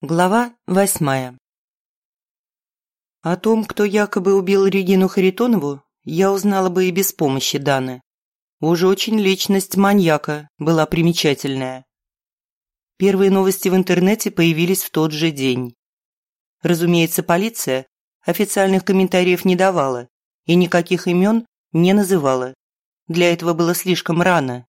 Глава восьмая О том, кто якобы убил Регину Харитонову, я узнала бы и без помощи Даны. Уже очень личность маньяка была примечательная. Первые новости в интернете появились в тот же день. Разумеется, полиция официальных комментариев не давала и никаких имен не называла. Для этого было слишком рано.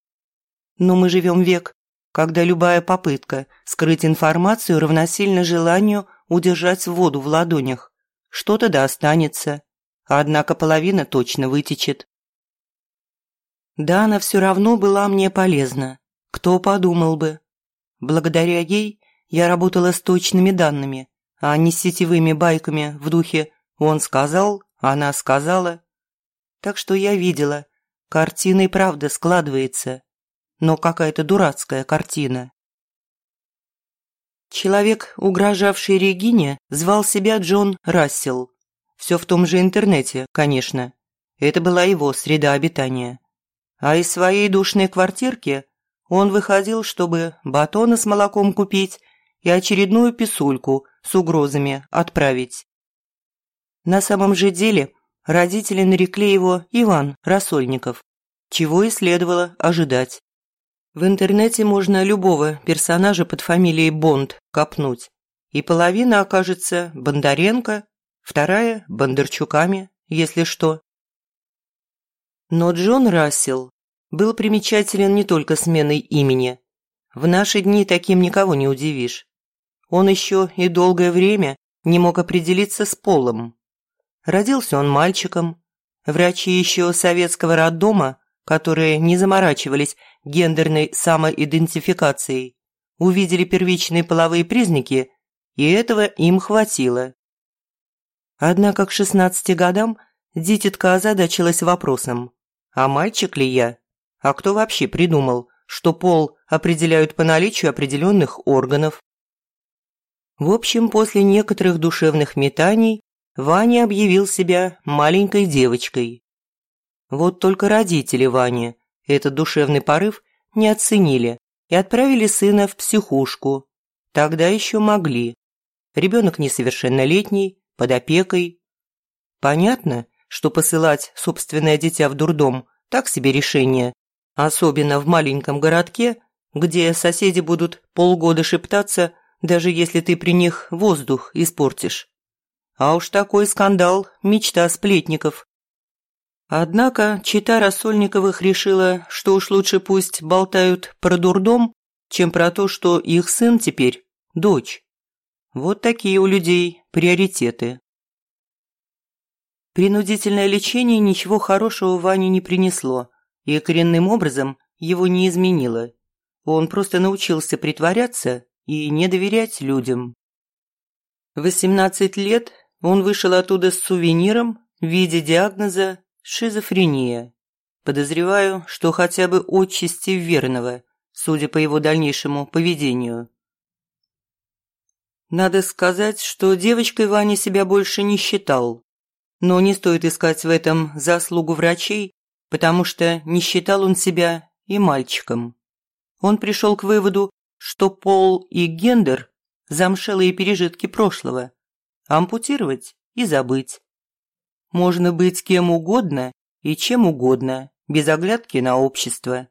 Но мы живем век, когда любая попытка скрыть информацию равносильно желанию удержать воду в ладонях. Что-то да останется, однако половина точно вытечет. Да, она все равно была мне полезна. Кто подумал бы. Благодаря ей я работала с точными данными, а не с сетевыми байками в духе «он сказал», «она сказала». Так что я видела, картина и правда складывается, но какая-то дурацкая картина. Человек, угрожавший Регине, звал себя Джон Рассел. Все в том же интернете, конечно. Это была его среда обитания. А из своей душной квартирки он выходил, чтобы батона с молоком купить и очередную писульку с угрозами отправить. На самом же деле родители нарекли его Иван Рассольников, чего и следовало ожидать. В интернете можно любого персонажа под фамилией Бонд копнуть, и половина окажется Бондаренко, вторая – Бондарчуками, если что. Но Джон Рассел был примечателен не только сменой имени. В наши дни таким никого не удивишь. Он еще и долгое время не мог определиться с полом. Родился он мальчиком. Врачи еще советского роддома, которые не заморачивались гендерной самоидентификацией, увидели первичные половые признаки, и этого им хватило. Однако к 16 годам дитятка озадачилась вопросом, а мальчик ли я? А кто вообще придумал, что пол определяют по наличию определенных органов? В общем, после некоторых душевных метаний Ваня объявил себя маленькой девочкой. Вот только родители Вани этот душевный порыв не оценили и отправили сына в психушку. Тогда еще могли. Ребенок несовершеннолетний, под опекой. Понятно, что посылать собственное дитя в дурдом – так себе решение, Особенно в маленьком городке, где соседи будут полгода шептаться, даже если ты при них воздух испортишь. А уж такой скандал – мечта сплетников. Однако чита Рассольниковых решила, что уж лучше пусть болтают про дурдом, чем про то, что их сын теперь – дочь. Вот такие у людей приоритеты. Принудительное лечение ничего хорошего Ване не принесло – и коренным образом его не изменило. Он просто научился притворяться и не доверять людям. В 18 лет он вышел оттуда с сувениром в виде диагноза «шизофрения». Подозреваю, что хотя бы отчасти верного, судя по его дальнейшему поведению. Надо сказать, что девочкой Ваня себя больше не считал. Но не стоит искать в этом заслугу врачей потому что не считал он себя и мальчиком. Он пришел к выводу, что пол и гендер – замшелые пережитки прошлого, ампутировать и забыть. Можно быть кем угодно и чем угодно, без оглядки на общество.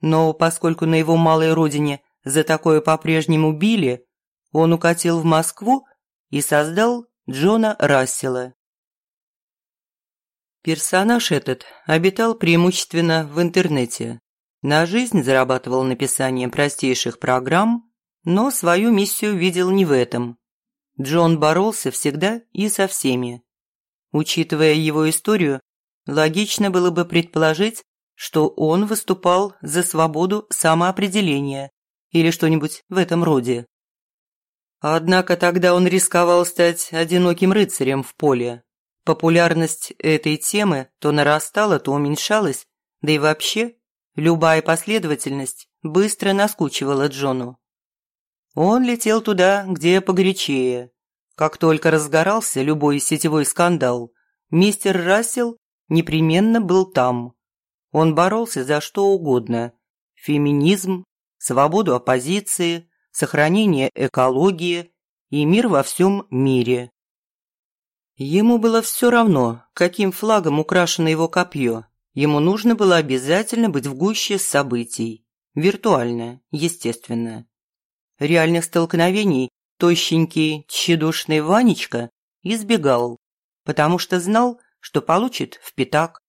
Но поскольку на его малой родине за такое по-прежнему били, он укатил в Москву и создал Джона Рассела. Персонаж этот обитал преимущественно в интернете. На жизнь зарабатывал написанием простейших программ, но свою миссию видел не в этом. Джон боролся всегда и со всеми. Учитывая его историю, логично было бы предположить, что он выступал за свободу самоопределения или что-нибудь в этом роде. Однако тогда он рисковал стать одиноким рыцарем в поле, Популярность этой темы то нарастала, то уменьшалась, да и вообще любая последовательность быстро наскучивала Джону. Он летел туда, где погорячее. Как только разгорался любой сетевой скандал, мистер Рассел непременно был там. Он боролся за что угодно – феминизм, свободу оппозиции, сохранение экологии и мир во всем мире. Ему было все равно, каким флагом украшено его копье. Ему нужно было обязательно быть в гуще событий. Виртуально, естественно. Реальных столкновений тощенький, тщедушный Ванечка избегал, потому что знал, что получит в пятак.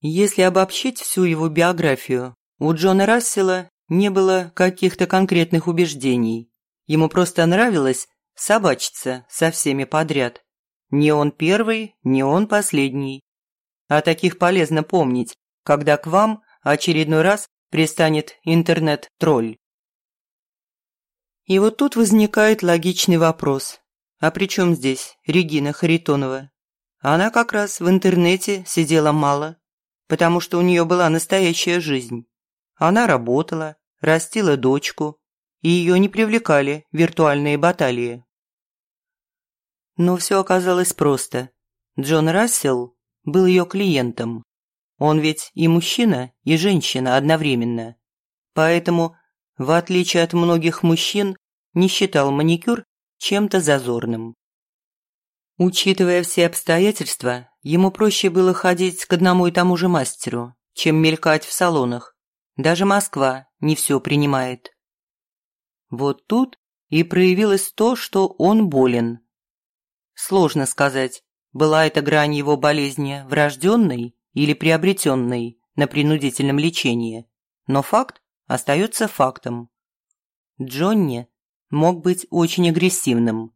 Если обобщить всю его биографию, у Джона Рассела не было каких-то конкретных убеждений. Ему просто нравилось собачиться со всеми подряд. Не он первый, не он последний. О таких полезно помнить, когда к вам очередной раз пристанет интернет-тролль. И вот тут возникает логичный вопрос. А при чем здесь Регина Харитонова? Она как раз в интернете сидела мало, потому что у нее была настоящая жизнь. Она работала, растила дочку, и ее не привлекали виртуальные баталии. Но все оказалось просто. Джон Рассел был ее клиентом. Он ведь и мужчина, и женщина одновременно. Поэтому в отличие от многих мужчин, не считал маникюр чем-то зазорным. Учитывая все обстоятельства, ему проще было ходить к одному и тому же мастеру, чем мелькать в салонах. Даже Москва не все принимает. Вот тут и проявилось то, что он болен. Сложно сказать, была эта грань его болезни врожденной или приобретенной на принудительном лечении, но факт остается фактом. Джонни мог быть очень агрессивным.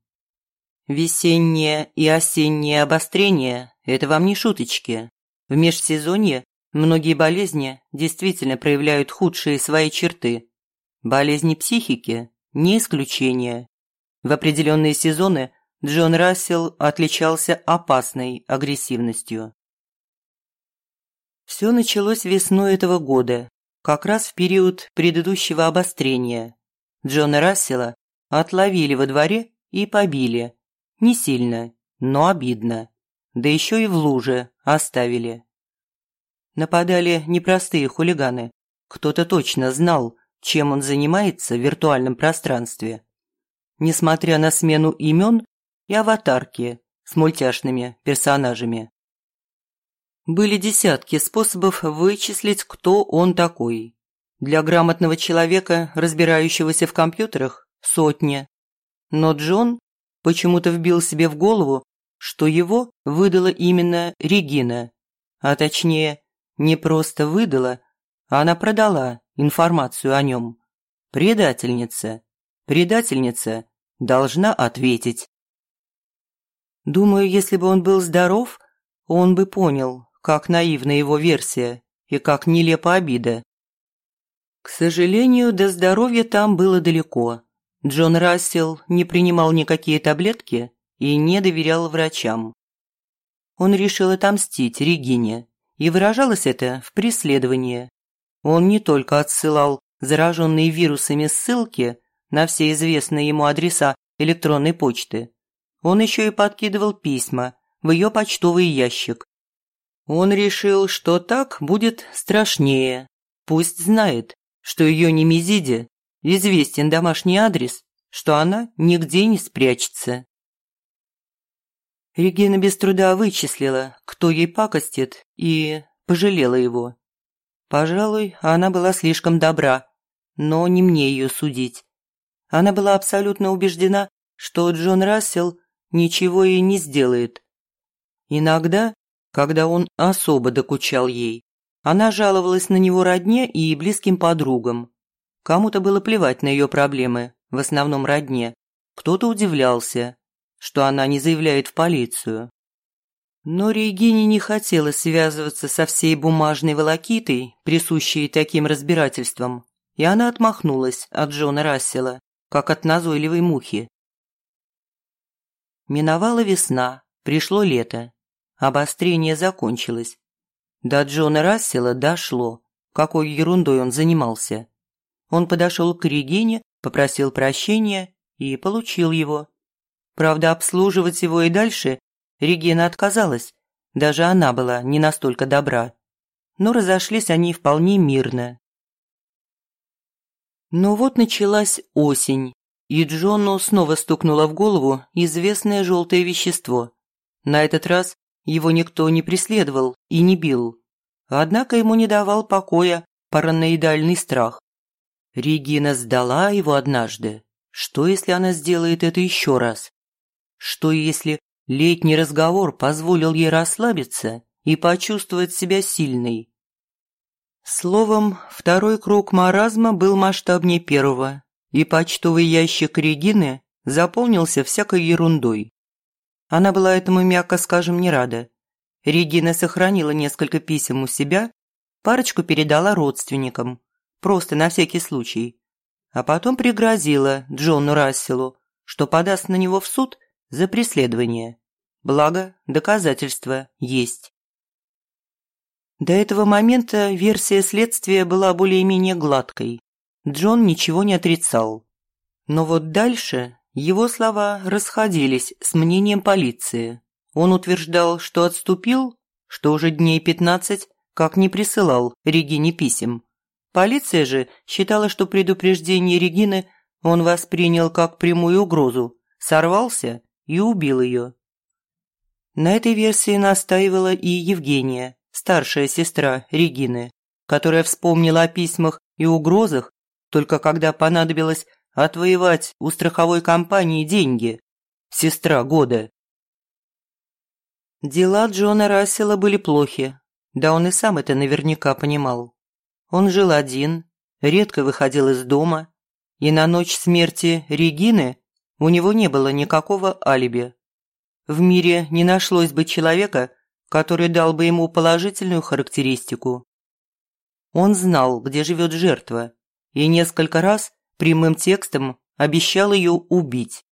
Весеннее и осеннее обострение – это вам не шуточки. В межсезонье многие болезни действительно проявляют худшие свои черты. Болезни психики – не исключение. В определенные сезоны Джон Рассел отличался опасной агрессивностью. Все началось весной этого года, как раз в период предыдущего обострения. Джона Рассела отловили во дворе и побили. Не сильно, но обидно. Да еще и в луже оставили. Нападали непростые хулиганы. Кто-то точно знал, чем он занимается в виртуальном пространстве. Несмотря на смену имен и аватарки с мультяшными персонажами. Были десятки способов вычислить, кто он такой. Для грамотного человека, разбирающегося в компьютерах, сотни. Но Джон почему-то вбил себе в голову, что его выдала именно Регина. А точнее, не просто выдала, она продала информацию о нем. Предательница. Предательница должна ответить. Думаю, если бы он был здоров, он бы понял, как наивна его версия и как нелепа обида. К сожалению, до здоровья там было далеко. Джон Рассел не принимал никакие таблетки и не доверял врачам. Он решил отомстить Регине, и выражалось это в преследовании. Он не только отсылал зараженные вирусами ссылки на все известные ему адреса электронной почты, он еще и подкидывал письма в ее почтовый ящик, он решил, что так будет страшнее. Пусть знает, что ее немезиде известен домашний адрес, что она нигде не спрячется. Регина без труда вычислила, кто ей пакостит, и пожалела его. Пожалуй, она была слишком добра, но не мне ее судить. Она была абсолютно убеждена, что Джон Рассел ничего ей не сделает. Иногда когда он особо докучал ей. Она жаловалась на него родне и близким подругам. Кому-то было плевать на ее проблемы, в основном родне. Кто-то удивлялся, что она не заявляет в полицию. Но Регине не хотелось связываться со всей бумажной волокитой, присущей таким разбирательствам, и она отмахнулась от Джона Рассела, как от назойливой мухи. Миновала весна, пришло лето. Обострение закончилось. До Джона Рассела дошло, какой ерундой он занимался. Он подошел к Регине попросил прощения и получил его. Правда, обслуживать его и дальше Регина отказалась, даже она была не настолько добра. Но разошлись они вполне мирно. Но вот началась осень, и Джону снова стукнуло в голову известное желтое вещество. На этот раз его никто не преследовал и не бил. Однако ему не давал покоя параноидальный страх. Регина сдала его однажды. Что, если она сделает это еще раз? Что, если летний разговор позволил ей расслабиться и почувствовать себя сильной? Словом, второй круг маразма был масштабнее первого, и почтовый ящик Регины заполнился всякой ерундой. Она была этому, мягко скажем, не рада. Регина сохранила несколько писем у себя, парочку передала родственникам, просто на всякий случай. А потом пригрозила Джону Расселу, что подаст на него в суд за преследование. Благо, доказательства есть. До этого момента версия следствия была более-менее гладкой. Джон ничего не отрицал. Но вот дальше его слова расходились с мнением полиции. Он утверждал, что отступил, что уже дней пятнадцать как не присылал Регине писем. Полиция же считала, что предупреждение Регины он воспринял как прямую угрозу, сорвался и убил ее. На этой версии настаивала и Евгения, старшая сестра Регины, которая вспомнила о письмах и угрозах только когда понадобилось отвоевать у страховой компании деньги. Сестра года. Дела Джона Рассела были плохи, да он и сам это наверняка понимал. Он жил один, редко выходил из дома, и на ночь смерти Регины у него не было никакого алиби. В мире не нашлось бы человека, который дал бы ему положительную характеристику. Он знал, где живет жертва, и несколько раз прямым текстом обещал ее убить.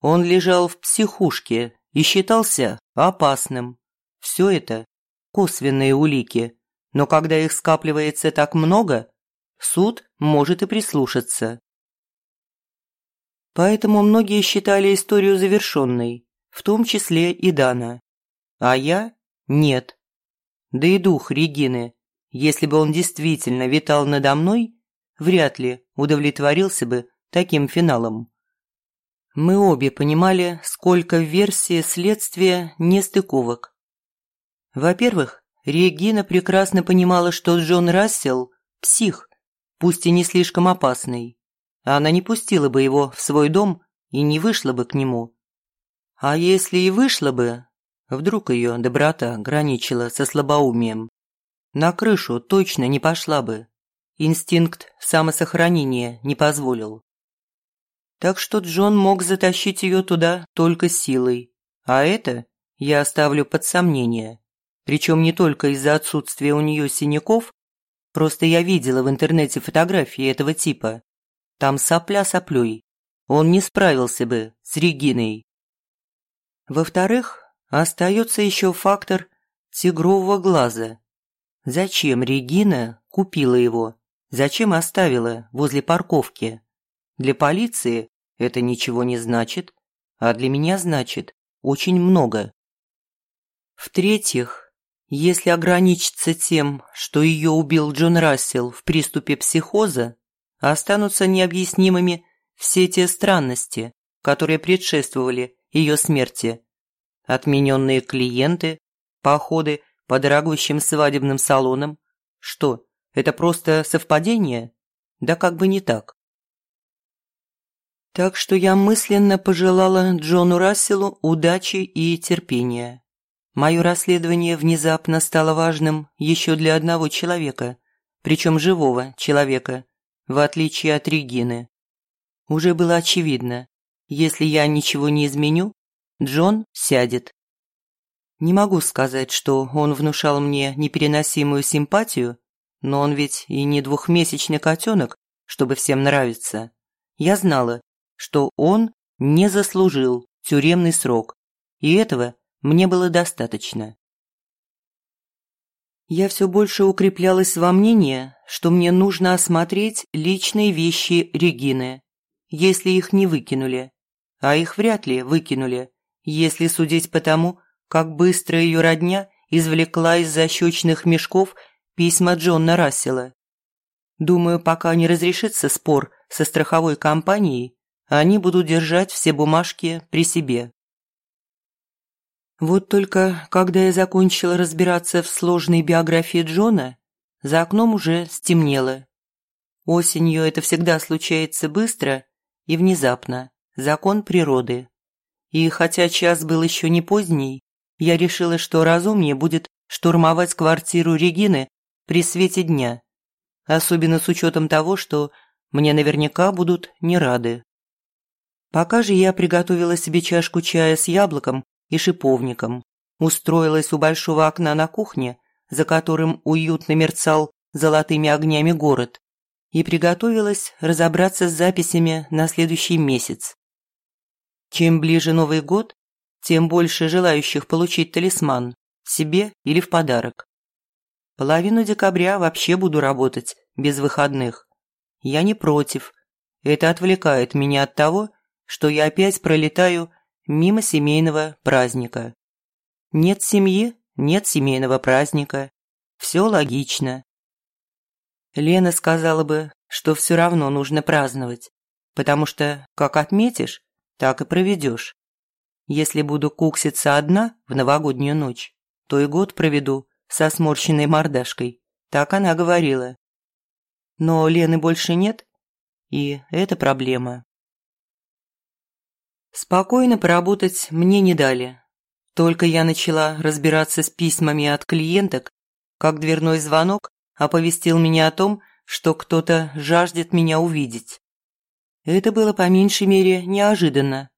Он лежал в психушке и считался опасным. Все это косвенные улики, но когда их скапливается так много, суд может и прислушаться. Поэтому многие считали историю завершенной, в том числе и Дана. А я – нет. Да и дух Регины, если бы он действительно витал надо мной, вряд ли удовлетворился бы таким финалом. Мы обе понимали, сколько в версии следствия нестыковок. Во-первых, Регина прекрасно понимала, что Джон Рассел – псих, пусть и не слишком опасный. Она не пустила бы его в свой дом и не вышла бы к нему. А если и вышла бы, вдруг ее доброта граничила со слабоумием, на крышу точно не пошла бы. Инстинкт самосохранения не позволил. Так что Джон мог затащить ее туда только силой. А это я оставлю под сомнение. Причем не только из-за отсутствия у нее синяков, просто я видела в интернете фотографии этого типа. Там сопля соплей. Он не справился бы с Региной. Во-вторых, остается еще фактор тигрового глаза. Зачем Регина купила его? Зачем оставила возле парковки? Для полиции это ничего не значит, а для меня значит очень много. В-третьих, если ограничиться тем, что ее убил Джон Рассел в приступе психоза, останутся необъяснимыми все те странности, которые предшествовали ее смерти. Отмененные клиенты, походы по дорогущим свадебным салонам. Что, это просто совпадение? Да как бы не так. Так что я мысленно пожелала Джону Расселу удачи и терпения. Мое расследование внезапно стало важным еще для одного человека, причем живого человека, в отличие от Регины. Уже было очевидно, если я ничего не изменю, Джон сядет. Не могу сказать, что он внушал мне непереносимую симпатию, но он ведь и не двухмесячный котенок, чтобы всем нравиться. Я знала, что он не заслужил тюремный срок, и этого мне было достаточно. Я все больше укреплялась во мнении, что мне нужно осмотреть личные вещи Регины. если их не выкинули. А их вряд ли выкинули, если судить по тому, как быстро ее родня извлекла из защечных мешков письма Джона Рассела. Думаю, пока не разрешится спор со страховой компанией, они будут держать все бумажки при себе. Вот только, когда я закончила разбираться в сложной биографии Джона, за окном уже стемнело. Осенью это всегда случается быстро и внезапно, закон природы. И хотя час был еще не поздний, я решила, что разумнее будет штурмовать квартиру Регины при свете дня, особенно с учетом того, что мне наверняка будут не рады. Пока же я приготовила себе чашку чая с яблоком и шиповником, устроилась у большого окна на кухне, за которым уютно мерцал золотыми огнями город, и приготовилась разобраться с записями на следующий месяц. Чем ближе Новый год, тем больше желающих получить талисман себе или в подарок. Половину декабря вообще буду работать без выходных. Я не против. Это отвлекает меня от того, что я опять пролетаю мимо семейного праздника. Нет семьи, нет семейного праздника. Все логично. Лена сказала бы, что все равно нужно праздновать, потому что как отметишь, так и проведешь. Если буду кукситься одна в новогоднюю ночь, то и год проведу со сморщенной мордашкой. Так она говорила. Но Лены больше нет, и это проблема. Спокойно поработать мне не дали. Только я начала разбираться с письмами от клиенток, как дверной звонок оповестил меня о том, что кто-то жаждет меня увидеть. Это было по меньшей мере неожиданно.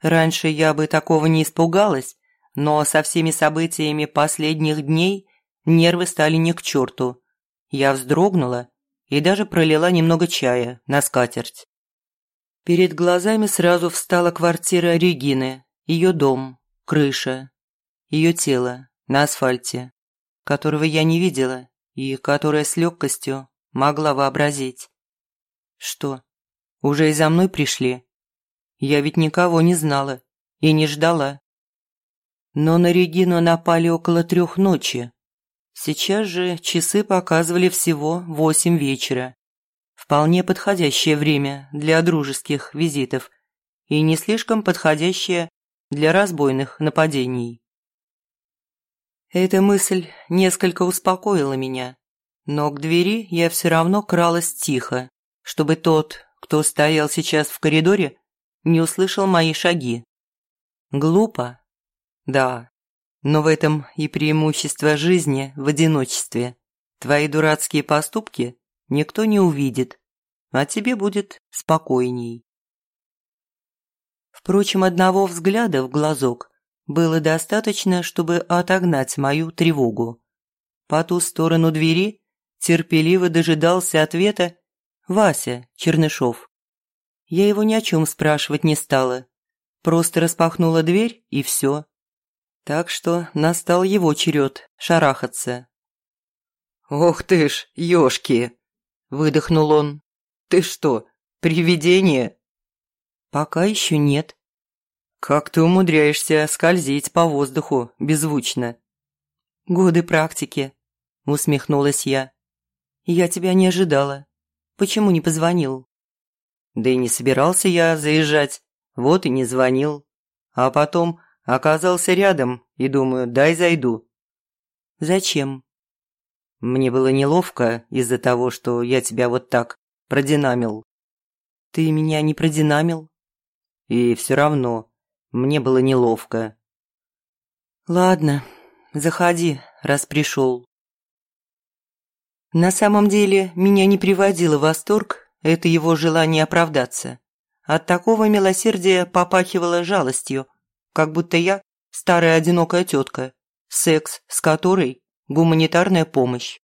Раньше я бы такого не испугалась, но со всеми событиями последних дней нервы стали не к черту. Я вздрогнула и даже пролила немного чая на скатерть. Перед глазами сразу встала квартира Регины, ее дом, крыша, ее тело на асфальте, которого я не видела и которое с легкостью могла вообразить. Что, уже и за мной пришли? Я ведь никого не знала и не ждала. Но на Регину напали около трех ночи. Сейчас же часы показывали всего восемь вечера. Вполне подходящее время для дружеских визитов и не слишком подходящее для разбойных нападений. Эта мысль несколько успокоила меня, но к двери я все равно кралась тихо, чтобы тот, кто стоял сейчас в коридоре, не услышал мои шаги. Глупо? Да. Но в этом и преимущество жизни в одиночестве. Твои дурацкие поступки никто не увидит, а тебе будет спокойней. Впрочем, одного взгляда в глазок было достаточно, чтобы отогнать мою тревогу. По ту сторону двери терпеливо дожидался ответа Вася Чернышов. Я его ни о чем спрашивать не стала. Просто распахнула дверь и все. Так что настал его черед шарахаться. «Ох ты ж, ёшки!» – выдохнул он. «Ты что, привидение?» «Пока еще нет». «Как ты умудряешься скользить по воздуху беззвучно?» «Годы практики», – усмехнулась я. «Я тебя не ожидала. Почему не позвонил?» Да и не собирался я заезжать, вот и не звонил. А потом оказался рядом и думаю, дай зайду. Зачем? Мне было неловко из-за того, что я тебя вот так продинамил. Ты меня не продинамил? И все равно мне было неловко. Ладно, заходи, раз пришел. На самом деле меня не приводило в восторг это его желание оправдаться. От такого милосердия попахивало жалостью, как будто я старая одинокая тетка, секс с которой – гуманитарная помощь.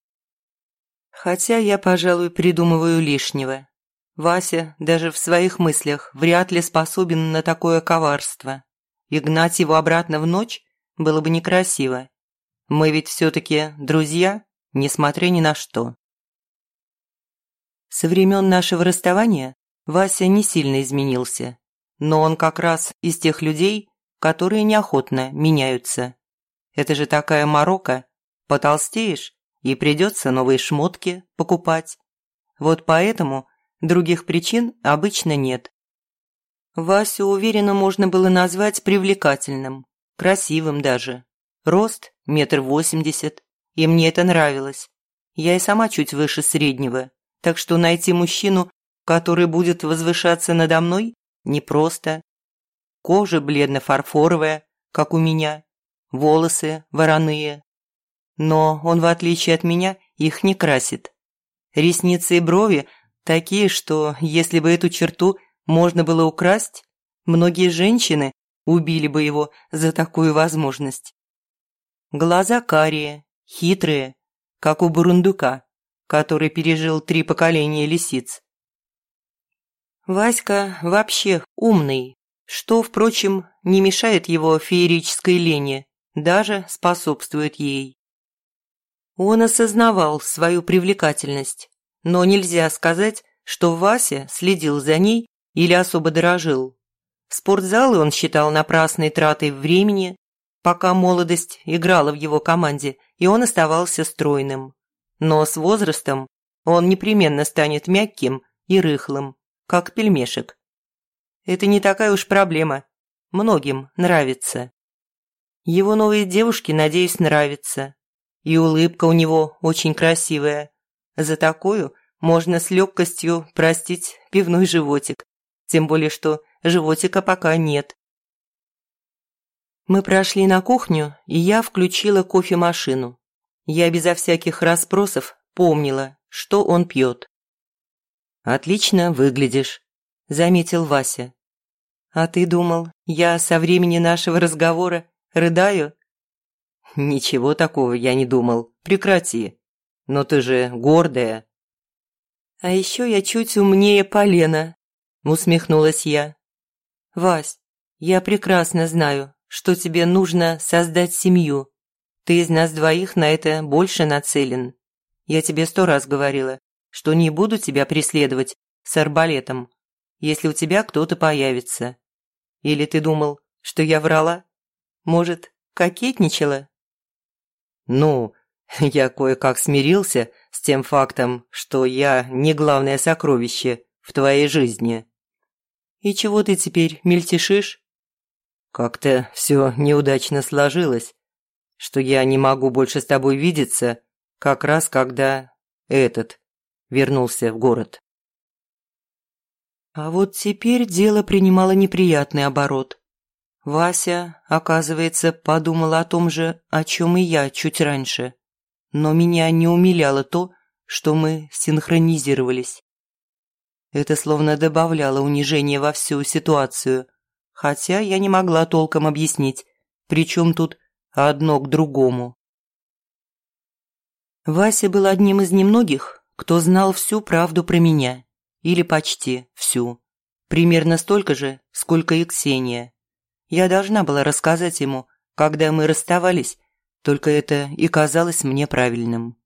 Хотя я, пожалуй, придумываю лишнего. Вася даже в своих мыслях вряд ли способен на такое коварство. И гнать его обратно в ночь было бы некрасиво. Мы ведь все-таки друзья, несмотря ни на что. Со времен нашего расставания Вася не сильно изменился, но он как раз из тех людей, которые неохотно меняются. Это же такая морока. Потолстеешь, и придется новые шмотки покупать. Вот поэтому других причин обычно нет. Васю уверенно можно было назвать привлекательным, красивым даже. Рост – метр восемьдесят, и мне это нравилось. Я и сама чуть выше среднего, так что найти мужчину, который будет возвышаться надо мной, непросто. Кожа бледно-фарфоровая, как у меня, волосы вороные. Но он, в отличие от меня, их не красит. Ресницы и брови такие, что если бы эту черту можно было украсть, многие женщины убили бы его за такую возможность. Глаза карие, хитрые, как у бурундука, который пережил три поколения лисиц. Васька вообще умный, что, впрочем, не мешает его феерической лени, даже способствует ей. Он осознавал свою привлекательность, но нельзя сказать, что Вася следил за ней или особо дорожил. Спортзалы он считал напрасной тратой времени, пока молодость играла в его команде, и он оставался стройным. Но с возрастом он непременно станет мягким и рыхлым, как пельмешек. Это не такая уж проблема. Многим нравится. Его новые девушки, надеюсь, нравятся. И улыбка у него очень красивая. За такую можно с легкостью простить пивной животик. Тем более, что животика пока нет. Мы прошли на кухню, и я включила кофемашину. Я безо всяких расспросов помнила, что он пьет. «Отлично выглядишь», – заметил Вася. «А ты думал, я со времени нашего разговора рыдаю?» «Ничего такого я не думал. Прекрати. Но ты же гордая». «А еще я чуть умнее полена», – усмехнулась я. «Вась, я прекрасно знаю, что тебе нужно создать семью. Ты из нас двоих на это больше нацелен. Я тебе сто раз говорила, что не буду тебя преследовать с арбалетом, если у тебя кто-то появится. Или ты думал, что я врала? Может, кокетничала?» «Ну, я кое-как смирился с тем фактом, что я не главное сокровище в твоей жизни». «И чего ты теперь мельтешишь?» «Как-то все неудачно сложилось, что я не могу больше с тобой видеться, как раз когда этот вернулся в город. А вот теперь дело принимало неприятный оборот. Вася, оказывается, подумала о том же, о чем и я чуть раньше. Но меня не умиляло то, что мы синхронизировались. Это словно добавляло унижения во всю ситуацию, хотя я не могла толком объяснить, причем тут одно к другому. Вася был одним из немногих, кто знал всю правду про меня. Или почти всю. Примерно столько же, сколько и Ксения. Я должна была рассказать ему, когда мы расставались, только это и казалось мне правильным.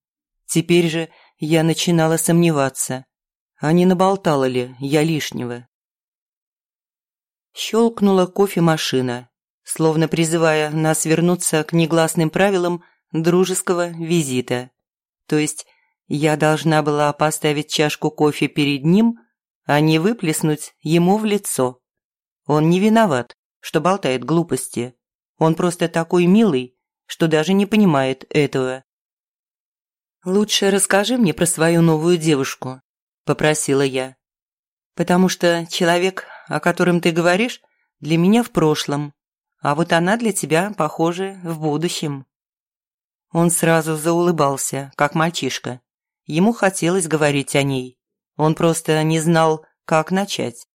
Теперь же я начинала сомневаться, а не наболтала ли я лишнего. Щелкнула кофемашина, словно призывая нас вернуться к негласным правилам дружеского визита. То есть я должна была поставить чашку кофе перед ним, а не выплеснуть ему в лицо. Он не виноват, что болтает глупости. Он просто такой милый, что даже не понимает этого. «Лучше расскажи мне про свою новую девушку», – попросила я. «Потому что человек, о котором ты говоришь, для меня в прошлом, а вот она для тебя, похоже, в будущем». Он сразу заулыбался, как мальчишка. Ему хотелось говорить о ней. Он просто не знал, как начать.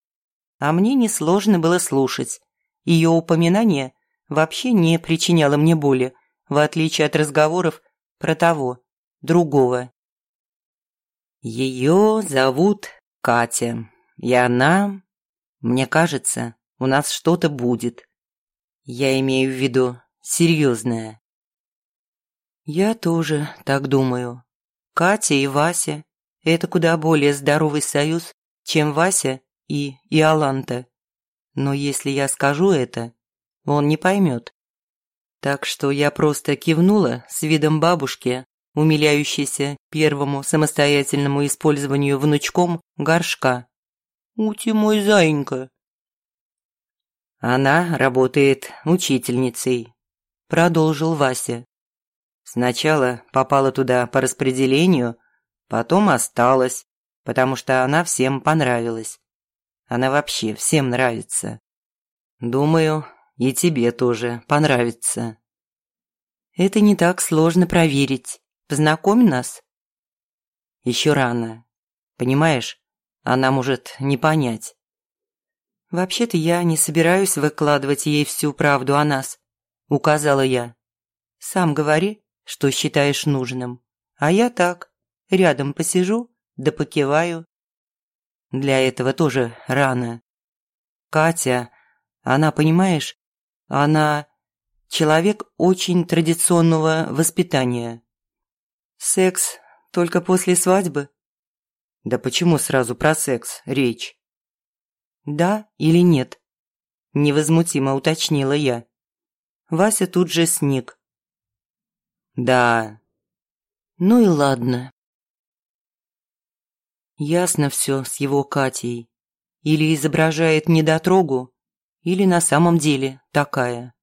А мне несложно было слушать. Ее упоминание вообще не причиняло мне боли, в отличие от разговоров про того, другого. Ее зовут Катя, и она... Мне кажется, у нас что-то будет. Я имею в виду серьезное. Я тоже так думаю. Катя и Вася – это куда более здоровый союз, чем Вася и Иоланта. Но если я скажу это, он не поймет. Так что я просто кивнула с видом бабушки, умиляющейся первому самостоятельному использованию внучком горшка. «Ути мой заинька!» «Она работает учительницей», – продолжил Вася. «Сначала попала туда по распределению, потом осталась, потому что она всем понравилась. Она вообще всем нравится. Думаю, и тебе тоже понравится». «Это не так сложно проверить. Познакомь нас». «Еще рано. Понимаешь, она может не понять». «Вообще-то я не собираюсь выкладывать ей всю правду о нас», – указала я. «Сам говори, что считаешь нужным, а я так, рядом посижу да покиваю». Для этого тоже рано. Катя, она, понимаешь, она человек очень традиционного воспитания. Секс только после свадьбы? Да почему сразу про секс речь? Да или нет? Невозмутимо уточнила я. Вася тут же сник. Да. Ну и ладно. Ясно все с его Катей. Или изображает недотрогу, или на самом деле такая.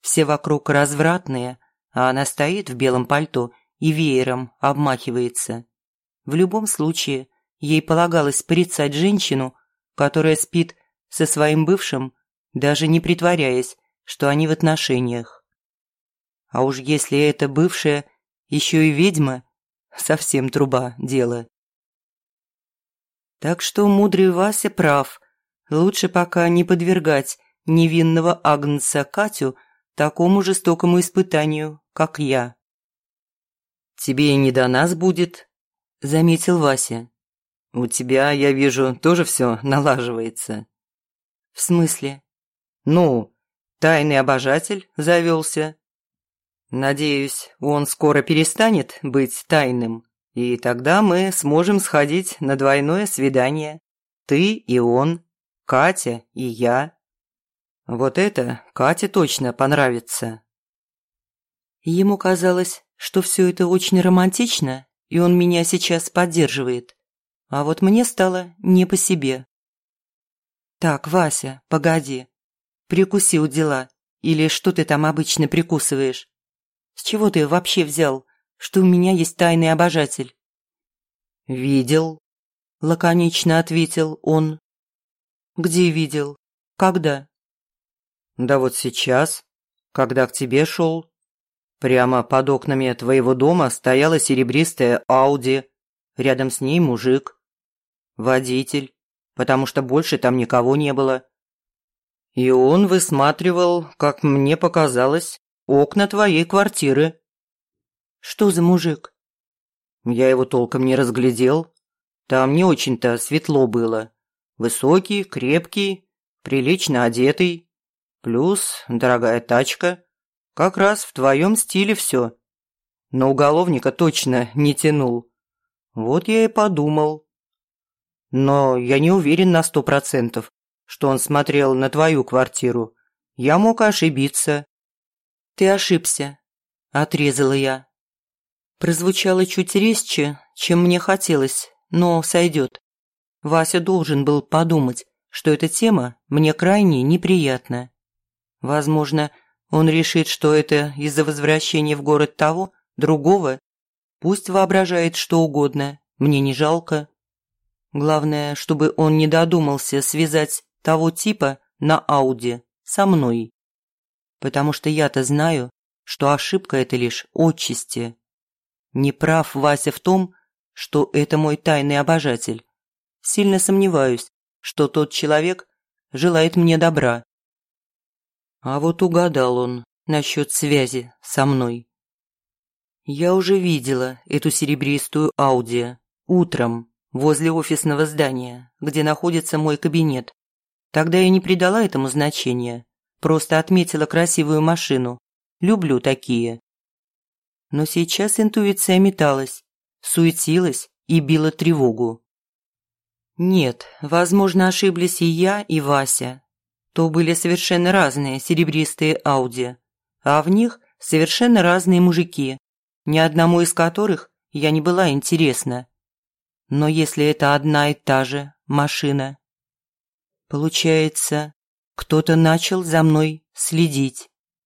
Все вокруг развратные, а она стоит в белом пальто и веером обмахивается. В любом случае, ей полагалось порицать женщину, которая спит со своим бывшим, даже не притворяясь, что они в отношениях. А уж если это бывшая еще и ведьма, совсем труба дело. Так что мудрый Вася прав. Лучше пока не подвергать невинного Агнца Катю такому жестокому испытанию, как я. «Тебе и не до нас будет», – заметил Вася. «У тебя, я вижу, тоже все налаживается». «В смысле?» «Ну, тайный обожатель завелся». «Надеюсь, он скоро перестанет быть тайным, и тогда мы сможем сходить на двойное свидание. Ты и он, Катя и я». Вот это Кате точно понравится. Ему казалось, что все это очень романтично, и он меня сейчас поддерживает. А вот мне стало не по себе. «Так, Вася, погоди. Прикусил дела. Или что ты там обычно прикусываешь? С чего ты вообще взял, что у меня есть тайный обожатель?» «Видел», – лаконично ответил он. «Где видел? Когда?» «Да вот сейчас, когда к тебе шел. Прямо под окнами твоего дома стояла серебристая Ауди, рядом с ней мужик водитель, потому что больше там никого не было. И он высматривал, как мне показалось, окна твоей квартиры. Что за мужик? Я его толком не разглядел. Там не очень-то светло было. Высокий, крепкий, прилично одетый. Плюс дорогая тачка. Как раз в твоем стиле все. Но уголовника точно не тянул. Вот я и подумал, но я не уверен на сто процентов, что он смотрел на твою квартиру. Я мог ошибиться». «Ты ошибся», – отрезала я. Прозвучало чуть резче, чем мне хотелось, но сойдет. Вася должен был подумать, что эта тема мне крайне неприятна. Возможно, он решит, что это из-за возвращения в город того, другого. Пусть воображает что угодно, мне не жалко. Главное, чтобы он не додумался связать того типа на Ауди со мной. Потому что я-то знаю, что ошибка это лишь отчасти. Не прав Вася в том, что это мой тайный обожатель. Сильно сомневаюсь, что тот человек желает мне добра. А вот угадал он насчет связи со мной. Я уже видела эту серебристую Ауди утром возле офисного здания, где находится мой кабинет. Тогда я не придала этому значения, просто отметила красивую машину. Люблю такие. Но сейчас интуиция металась, суетилась и била тревогу. Нет, возможно, ошиблись и я, и Вася. То были совершенно разные серебристые Ауди, а в них совершенно разные мужики, ни одному из которых я не была интересна. Но если это одна и та же машина... Получается, кто-то начал за мной следить.